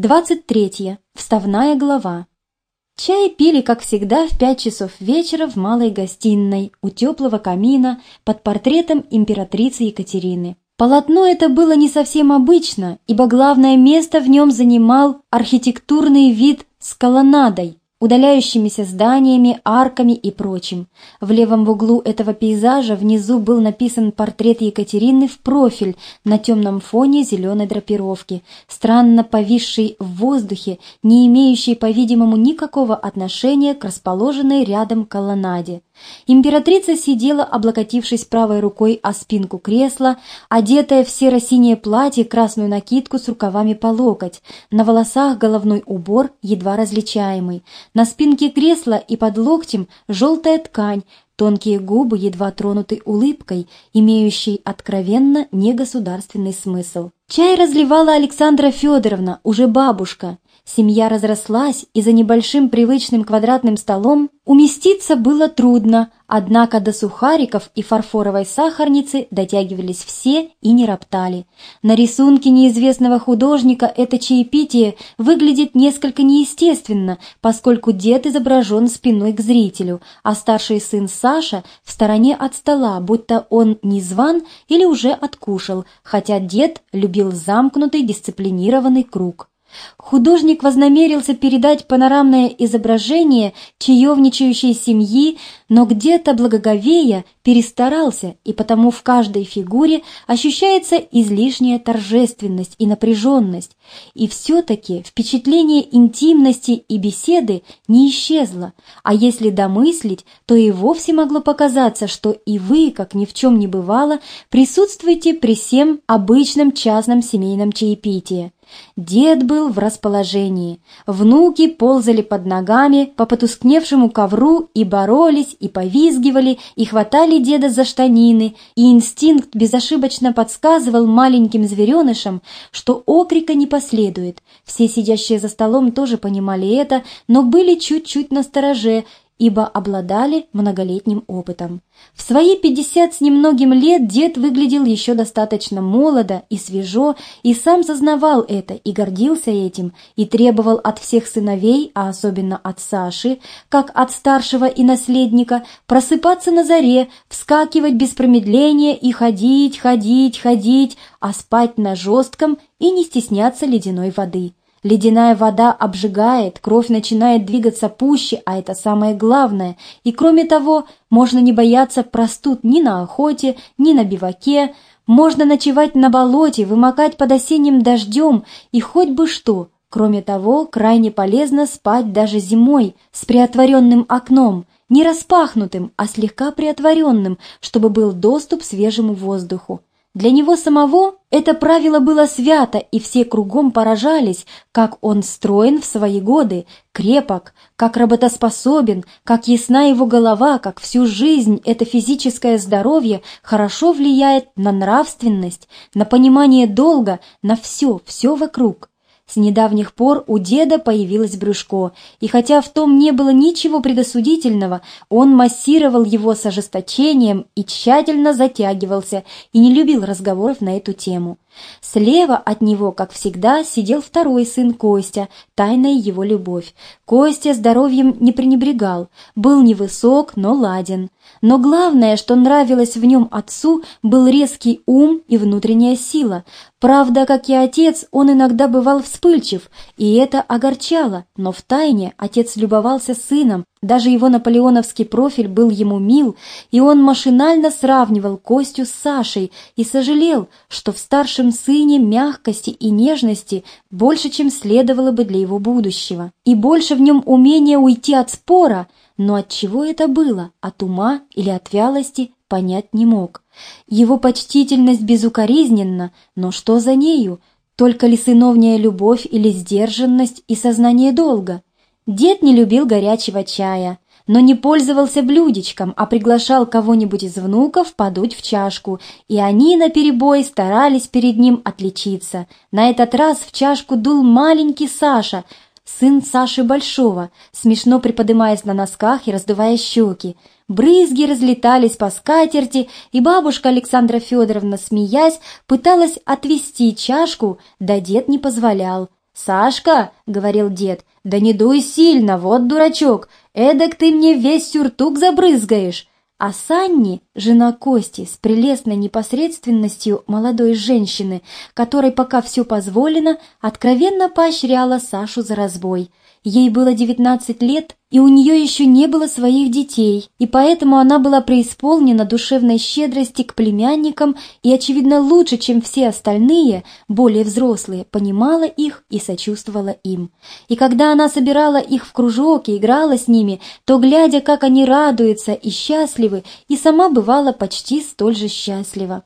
23. Вставная глава. Чай пили, как всегда, в пять часов вечера в малой гостиной у теплого камина под портретом императрицы Екатерины. Полотно это было не совсем обычно, ибо главное место в нем занимал архитектурный вид с колоннадой, удаляющимися зданиями, арками и прочим. В левом углу этого пейзажа внизу был написан портрет Екатерины в профиль на темном фоне зеленой драпировки, странно повисший в воздухе, не имеющий, по-видимому, никакого отношения к расположенной рядом колоннаде. Императрица сидела, облокотившись правой рукой о спинку кресла, одетая в серо-синее платье, красную накидку с рукавами по локоть, на волосах головной убор, едва различаемый, на спинке кресла и под локтем желтая ткань, тонкие губы едва тронутой улыбкой, имеющей откровенно негосударственный смысл. Чай разливала Александра Федоровна, уже бабушка. Семья разрослась, и за небольшим привычным квадратным столом уместиться было трудно, однако до сухариков и фарфоровой сахарницы дотягивались все и не роптали. На рисунке неизвестного художника это чаепитие выглядит несколько неестественно, поскольку дед изображен спиной к зрителю, а старший сын Саша в стороне от стола, будто он не зван или уже откушал, хотя дед любил замкнутый дисциплинированный круг. Художник вознамерился передать панорамное изображение чаевничающей семьи, но где-то благоговея перестарался, и потому в каждой фигуре ощущается излишняя торжественность и напряженность, и все-таки впечатление интимности и беседы не исчезло, а если домыслить, то и вовсе могло показаться, что и вы, как ни в чем не бывало, присутствуете при всем обычном частном семейном чаепитии. Дед был в расположении. Внуки ползали под ногами по потускневшему ковру и боролись, и повизгивали, и хватали деда за штанины, и инстинкт безошибочно подсказывал маленьким зверенышам, что окрика не последует. Все сидящие за столом тоже понимали это, но были чуть-чуть настороже ибо обладали многолетним опытом. В свои пятьдесят с немногим лет дед выглядел еще достаточно молодо и свежо, и сам сознавал это и гордился этим, и требовал от всех сыновей, а особенно от Саши, как от старшего и наследника, просыпаться на заре, вскакивать без промедления и ходить, ходить, ходить, а спать на жестком и не стесняться ледяной воды. Ледяная вода обжигает, кровь начинает двигаться пуще, а это самое главное. И кроме того, можно не бояться простуд ни на охоте, ни на биваке. Можно ночевать на болоте, вымокать под осенним дождем и хоть бы что. Кроме того, крайне полезно спать даже зимой с приотворенным окном, не распахнутым, а слегка приотворенным, чтобы был доступ свежему воздуху. Для него самого это правило было свято, и все кругом поражались, как он строен в свои годы, крепок, как работоспособен, как ясна его голова, как всю жизнь это физическое здоровье хорошо влияет на нравственность, на понимание долга, на все, все вокруг. С недавних пор у деда появилось брюшко, и хотя в том не было ничего предосудительного, он массировал его с ожесточением и тщательно затягивался, и не любил разговоров на эту тему. Слева от него, как всегда, сидел второй сын Костя, тайная его любовь. Костя здоровьем не пренебрегал, был невысок, но ладен. Но главное, что нравилось в нем отцу, был резкий ум и внутренняя сила. Правда, как и отец, он иногда бывал вспыльчив, и это огорчало, но втайне отец любовался сыном, даже его наполеоновский профиль был ему мил, и он машинально сравнивал Костю с Сашей и сожалел, что в старшем сыне мягкости и нежности больше, чем следовало бы для его будущего, и больше в нем умения уйти от спора, но от чего это было, от ума или от вялости, понять не мог. Его почтительность безукоризненна, но что за нею? Только ли сыновняя любовь или сдержанность и сознание долга? Дед не любил горячего чая, но не пользовался блюдечком, а приглашал кого-нибудь из внуков подуть в чашку, и они наперебой старались перед ним отличиться. На этот раз в чашку дул маленький Саша, сын Саши Большого, смешно приподымаясь на носках и раздувая щеки. Брызги разлетались по скатерти, и бабушка Александра Федоровна, смеясь, пыталась отвести чашку, да дед не позволял. «Сашка», — говорил дед, — «да не дуй сильно, вот дурачок, эдак ты мне весь сюртук забрызгаешь». А Санни, жена Кости, с прелестной непосредственностью молодой женщины, которой пока все позволено, откровенно поощряла Сашу за разбой. Ей было 19 лет, и у нее еще не было своих детей, и поэтому она была преисполнена душевной щедрости к племянникам и, очевидно, лучше, чем все остальные, более взрослые, понимала их и сочувствовала им. И когда она собирала их в кружок и играла с ними, то, глядя, как они радуются и счастливы, и сама бывала почти столь же счастлива.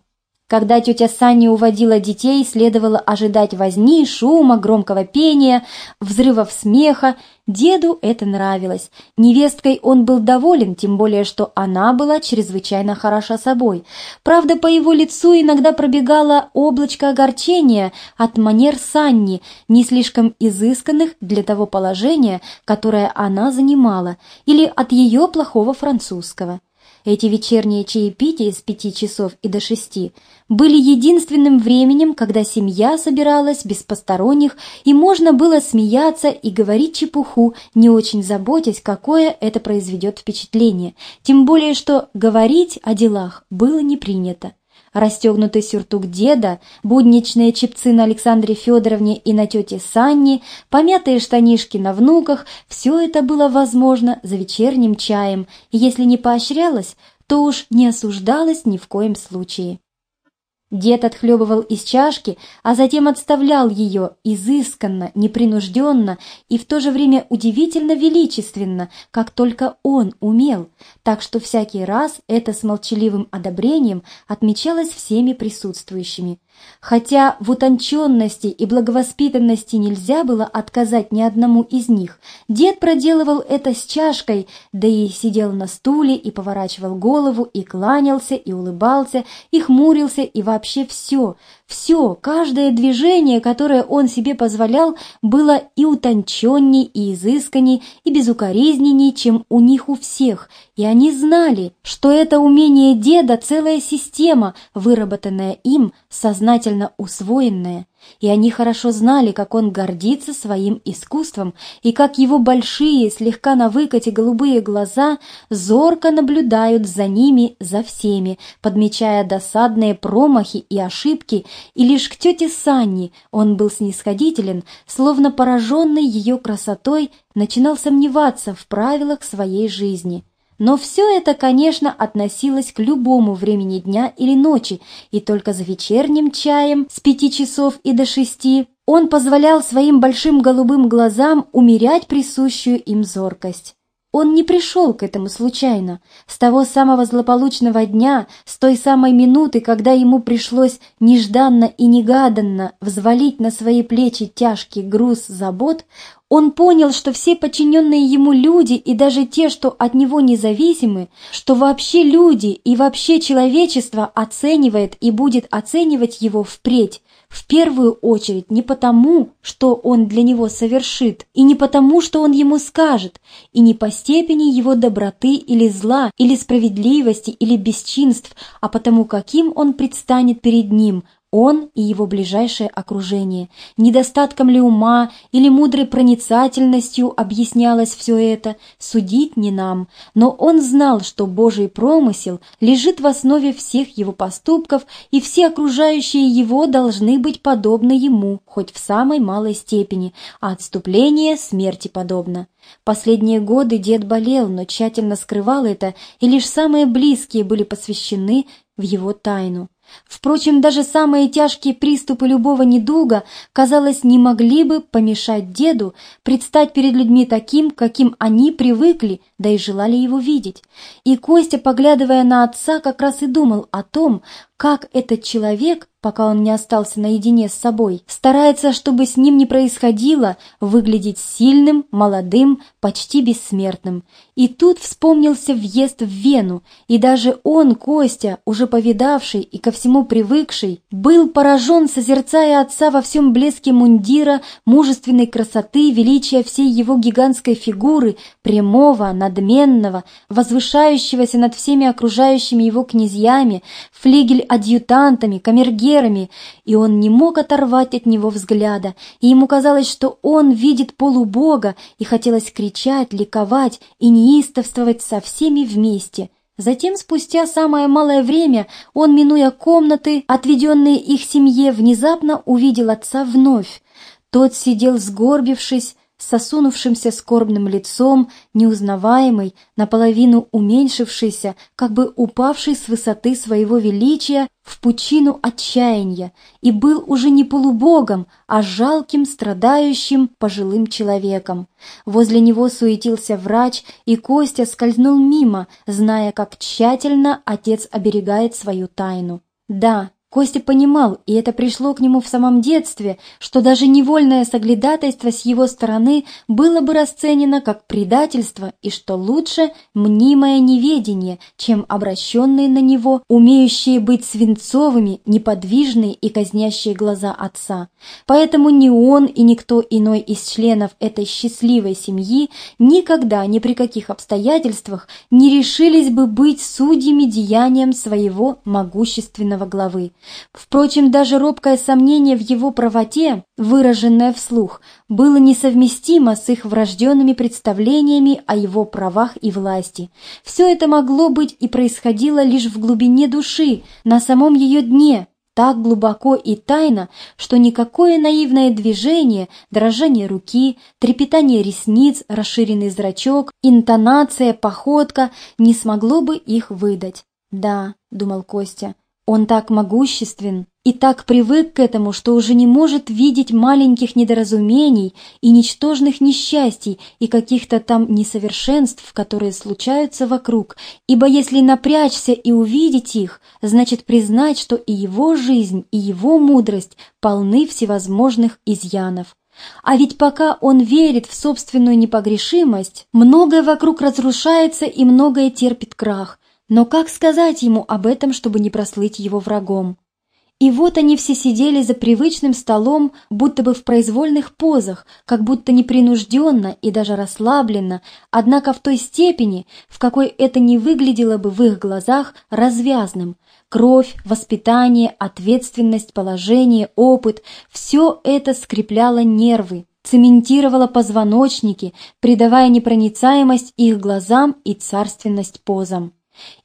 Когда тетя Саня уводила детей, следовало ожидать возни, шума, громкого пения, взрывов смеха. Деду это нравилось. Невесткой он был доволен, тем более, что она была чрезвычайно хороша собой. Правда, по его лицу иногда пробегало облачко огорчения от манер Санни, не слишком изысканных для того положения, которое она занимала, или от ее плохого французского. Эти вечерние чаепития с пяти часов и до шести были единственным временем, когда семья собиралась без посторонних, и можно было смеяться и говорить чепуху, не очень заботясь, какое это произведет впечатление, тем более что говорить о делах было не принято расстегнутый сюртук деда, будничные чепцы на Александре Федоровне и на тете Санне, помятые штанишки на внуках – все это было возможно за вечерним чаем, и если не поощрялось, то уж не осуждалось ни в коем случае. Дед отхлебывал из чашки, а затем отставлял ее изысканно, непринужденно и в то же время удивительно величественно, как только он умел, так что всякий раз это с молчаливым одобрением отмечалось всеми присутствующими. Хотя в утонченности и благовоспитанности нельзя было отказать ни одному из них, дед проделывал это с чашкой, да и сидел на стуле и поворачивал голову, и кланялся, и улыбался, и хмурился, и вообще все, все, каждое движение, которое он себе позволял, было и утонченней, и изысканней, и безукоризненней, чем у них у всех, и они знали, что это умение деда целая система, выработанная им, сознательно усвоенная, и они хорошо знали, как он гордится своим искусством, и как его большие, слегка на выкате голубые глаза зорко наблюдают за ними, за всеми, подмечая досадные промахи и ошибки, и лишь к тете Санни он был снисходителен, словно пораженный ее красотой, начинал сомневаться в правилах своей жизни. Но все это, конечно, относилось к любому времени дня или ночи, и только за вечерним чаем с пяти часов и до шести он позволял своим большим голубым глазам умерять присущую им зоркость. Он не пришел к этому случайно. С того самого злополучного дня, с той самой минуты, когда ему пришлось нежданно и негаданно взвалить на свои плечи тяжкий груз забот, он понял, что все подчиненные ему люди и даже те, что от него независимы, что вообще люди и вообще человечество оценивает и будет оценивать его впредь, в первую очередь не потому, что он для него совершит, и не потому, что он ему скажет, и не по степени его доброты или зла, или справедливости, или бесчинств, а потому, каким он предстанет перед ним, он и его ближайшее окружение. Недостатком ли ума или мудрой проницательностью объяснялось все это, судить не нам, но он знал, что Божий промысел лежит в основе всех его поступков, и все окружающие его должны быть подобны ему, хоть в самой малой степени, а отступление смерти подобно. Последние годы дед болел, но тщательно скрывал это, и лишь самые близкие были посвящены в его тайну. Впрочем, даже самые тяжкие приступы любого недуга, казалось, не могли бы помешать деду предстать перед людьми таким, каким они привыкли, да и желали его видеть. И Костя, поглядывая на отца, как раз и думал о том, как этот человек, пока он не остался наедине с собой, старается, чтобы с ним не происходило, выглядеть сильным, молодым, почти бессмертным. И тут вспомнился въезд в Вену, и даже он, Костя, уже повидавший и ко всему всему привыкший, был поражен, созерцая отца во всем блеске мундира, мужественной красоты, величия всей его гигантской фигуры, прямого, надменного, возвышающегося над всеми окружающими его князьями, флигель-адъютантами, камергерами, и он не мог оторвать от него взгляда, и ему казалось, что он видит полубога, и хотелось кричать, ликовать и неистовствовать со всеми вместе — Затем, спустя самое малое время, он, минуя комнаты, отведенные их семье, внезапно увидел отца вновь. Тот сидел сгорбившись, с осунувшимся скорбным лицом, неузнаваемый, наполовину уменьшившийся, как бы упавший с высоты своего величия в пучину отчаяния, и был уже не полубогом, а жалким, страдающим, пожилым человеком. Возле него суетился врач, и Костя скользнул мимо, зная, как тщательно отец оберегает свою тайну. Да, Костя понимал, и это пришло к нему в самом детстве, что даже невольное соглядатайство с его стороны было бы расценено как предательство, и что лучше мнимое неведение, чем обращенные на него, умеющие быть свинцовыми, неподвижные и казнящие глаза отца. Поэтому ни он и никто иной из членов этой счастливой семьи никогда ни при каких обстоятельствах не решились бы быть судьями деянием своего могущественного главы. Впрочем, даже робкое сомнение в его правоте, выраженное вслух, было несовместимо с их врожденными представлениями о его правах и власти. Все это могло быть и происходило лишь в глубине души, на самом ее дне, так глубоко и тайно, что никакое наивное движение, дрожание руки, трепетание ресниц, расширенный зрачок, интонация, походка не смогло бы их выдать. «Да», — думал Костя, он так могуществен и так привык к этому, что уже не может видеть маленьких недоразумений и ничтожных несчастий и каких-то там несовершенств, которые случаются вокруг, ибо если напрячься и увидеть их, значит признать, что и его жизнь, и его мудрость полны всевозможных изъянов. А ведь пока он верит в собственную непогрешимость, многое вокруг разрушается и многое терпит крах, но как сказать ему об этом, чтобы не прослыть его врагом? И вот они все сидели за привычным столом, будто бы в произвольных позах, как будто непринужденно и даже расслабленно, однако в той степени, в какой это не выглядело бы в их глазах развязным. Кровь, воспитание, ответственность, положение, опыт – все это скрепляло нервы, цементировало позвоночники, придавая непроницаемость их глазам и царственность позам.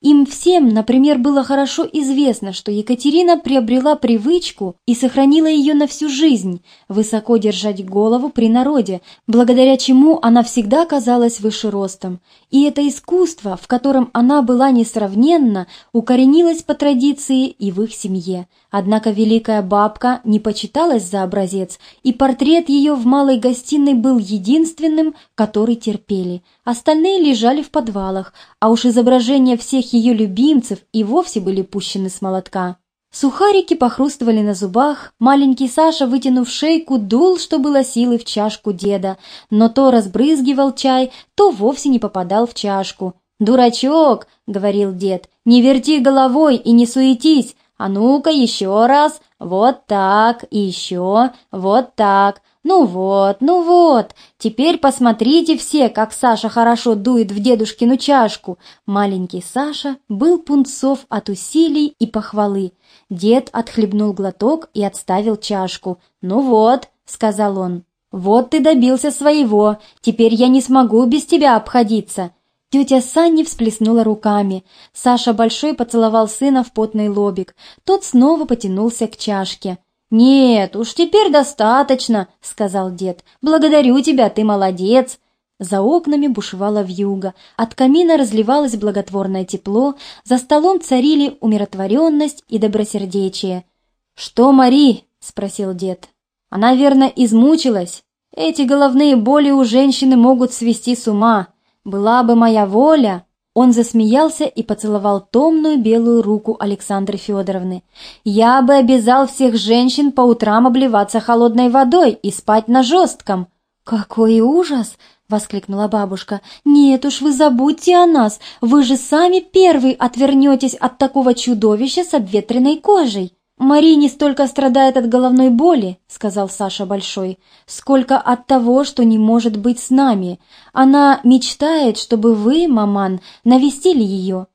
Им всем, например, было хорошо известно, что Екатерина приобрела привычку и сохранила ее на всю жизнь – высоко держать голову при народе, благодаря чему она всегда казалась выше ростом. И это искусство, в котором она была несравненна, укоренилось по традиции и в их семье. Однако великая бабка не почиталась за образец, и портрет ее в малой гостиной был единственным, который терпели. Остальные лежали в подвалах, а уж изображения всех ее любимцев и вовсе были пущены с молотка. Сухарики похрустывали на зубах, маленький Саша, вытянув шейку, дул, что было силы в чашку деда, но то разбрызгивал чай, то вовсе не попадал в чашку. «Дурачок!» — говорил дед, — «не верти головой и не суетись, а ну-ка еще раз, вот так, и еще, вот так, ну вот, ну вот, теперь посмотрите все, как Саша хорошо дует в дедушкину чашку. Маленький Саша был пунцов от усилий и похвалы. Дед отхлебнул глоток и отставил чашку. «Ну вот», — сказал он, — «вот ты добился своего, теперь я не смогу без тебя обходиться». Тетя Санни всплеснула руками. Саша Большой поцеловал сына в потный лобик. Тот снова потянулся к чашке. «Нет, уж теперь достаточно», — сказал дед. «Благодарю тебя, ты молодец». За окнами бушевала вьюга, от камина разливалось благотворное тепло, за столом царили умиротворенность и добросердечие. «Что, Мари?» — спросил дед. «Она, верно, измучилась. Эти головные боли у женщины могут свести с ума. Была бы моя воля...» Он засмеялся и поцеловал томную белую руку Александры Федоровны. «Я бы обязал всех женщин по утрам обливаться холодной водой и спать на жестком». «Какой ужас!» — воскликнула бабушка. «Нет уж, вы забудьте о нас! Вы же сами первый отвернетесь от такого чудовища с обветренной кожей!» «Мари не столько страдает от головной боли, — сказал Саша Большой, — сколько от того, что не может быть с нами. Она мечтает, чтобы вы, маман, навестили ее».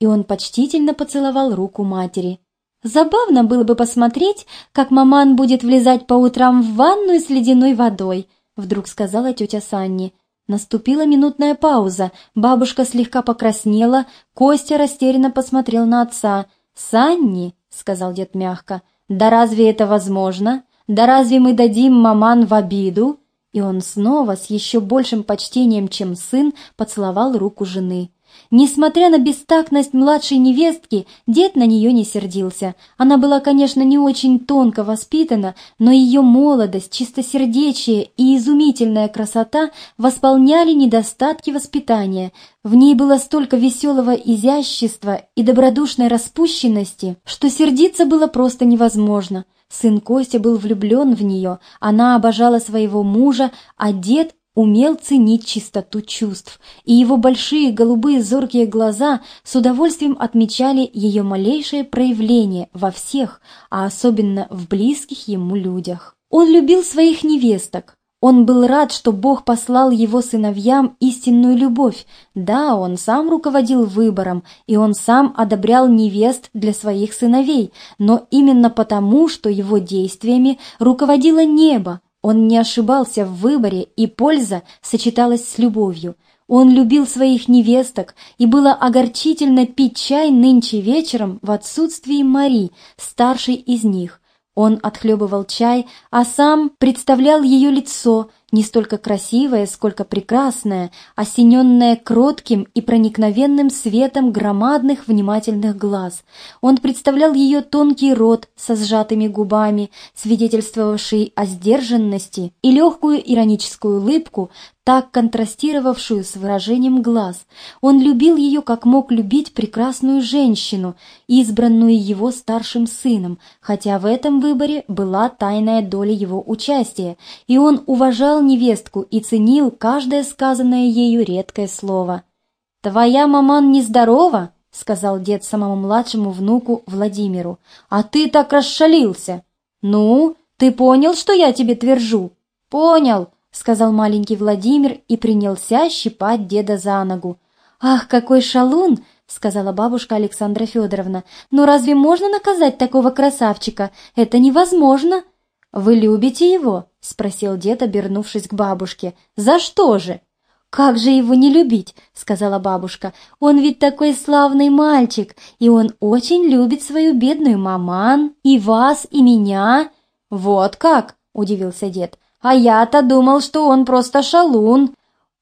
И он почтительно поцеловал руку матери. «Забавно было бы посмотреть, как маман будет влезать по утрам в ванную с ледяной водой», — вдруг сказала тетя Санни. Наступила минутная пауза, бабушка слегка покраснела, Костя растерянно посмотрел на отца. «Санни!» — сказал дед мягко. «Да разве это возможно? Да разве мы дадим маман в обиду?» И он снова с еще большим почтением, чем сын, поцеловал руку жены. Несмотря на бестактность младшей невестки, дед на нее не сердился. Она была, конечно, не очень тонко воспитана, но ее молодость, чистосердечие и изумительная красота восполняли недостатки воспитания. В ней было столько веселого изящества и добродушной распущенности, что сердиться было просто невозможно. Сын Костя был влюблен в нее, она обожала своего мужа, а дед умел ценить чистоту чувств, и его большие голубые зоркие глаза с удовольствием отмечали ее малейшее проявление во всех, а особенно в близких ему людях. Он любил своих невесток. Он был рад, что Бог послал его сыновьям истинную любовь. Да, он сам руководил выбором, и он сам одобрял невест для своих сыновей, но именно потому, что его действиями руководило небо, он не ошибался в выборе, и польза сочеталась с любовью. Он любил своих невесток, и было огорчительно пить чай нынче вечером в отсутствии Мари, старшей из них. Он отхлебывал чай, а сам представлял ее лицо – не столько красивая, сколько прекрасная, осененная кротким и проникновенным светом громадных внимательных глаз. Он представлял ее тонкий рот со сжатыми губами, свидетельствовавший о сдержанности, и легкую ироническую улыбку, так контрастировавшую с выражением глаз. Он любил ее, как мог любить прекрасную женщину, избранную его старшим сыном, хотя в этом выборе была тайная доля его участия, и он уважал невестку и ценил каждое сказанное ею редкое слово. «Твоя маман нездорова?» — сказал дед самому младшему внуку Владимиру. «А ты так расшалился!» «Ну, ты понял, что я тебе твержу?» «Понял!» — сказал маленький Владимир и принялся щипать деда за ногу. «Ах, какой шалун!» — сказала бабушка Александра Федоровна. «Но разве можно наказать такого красавчика? Это невозможно!» «Вы любите его?» — спросил дед, обернувшись к бабушке. «За что же?» «Как же его не любить?» — сказала бабушка. «Он ведь такой славный мальчик, и он очень любит свою бедную маман, и вас, и меня». «Вот как?» — удивился дед. «А я-то думал, что он просто шалун».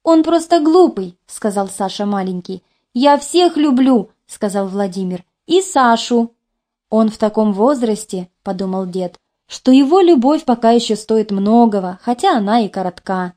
«Он просто глупый», — сказал Саша маленький. «Я всех люблю», — сказал Владимир. «И Сашу». «Он в таком возрасте», — подумал дед, «что его любовь пока еще стоит многого, хотя она и коротка».